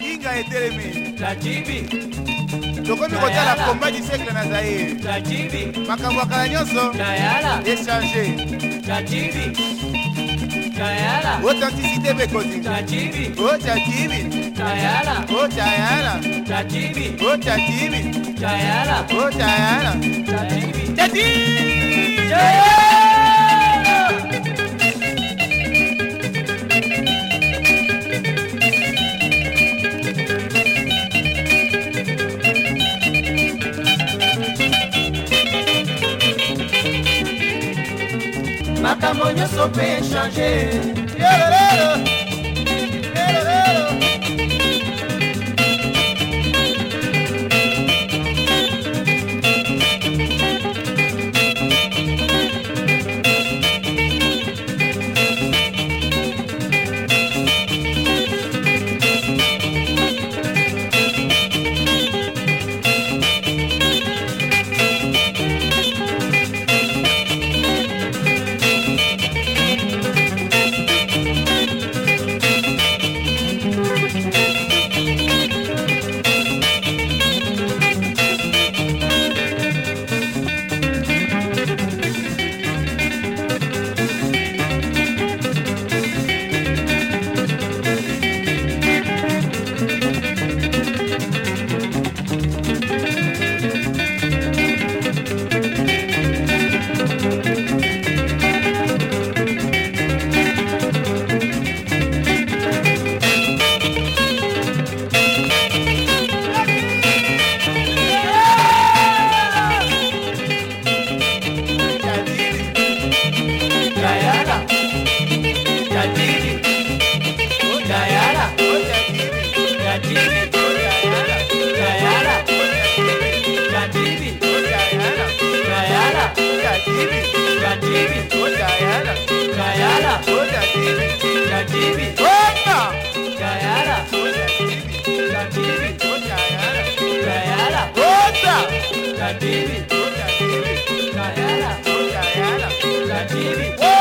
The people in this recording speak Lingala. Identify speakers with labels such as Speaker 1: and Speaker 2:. Speaker 1: inga etelemi tokomi kotala komba du siècle na zaire makambo ya kala nyonso echange authenticité bekoti ocakibi ocayala ocakibi ocayala
Speaker 2: makambo nyonso mpe changer Daddy, Daddy, Diana, Diana, Daddy.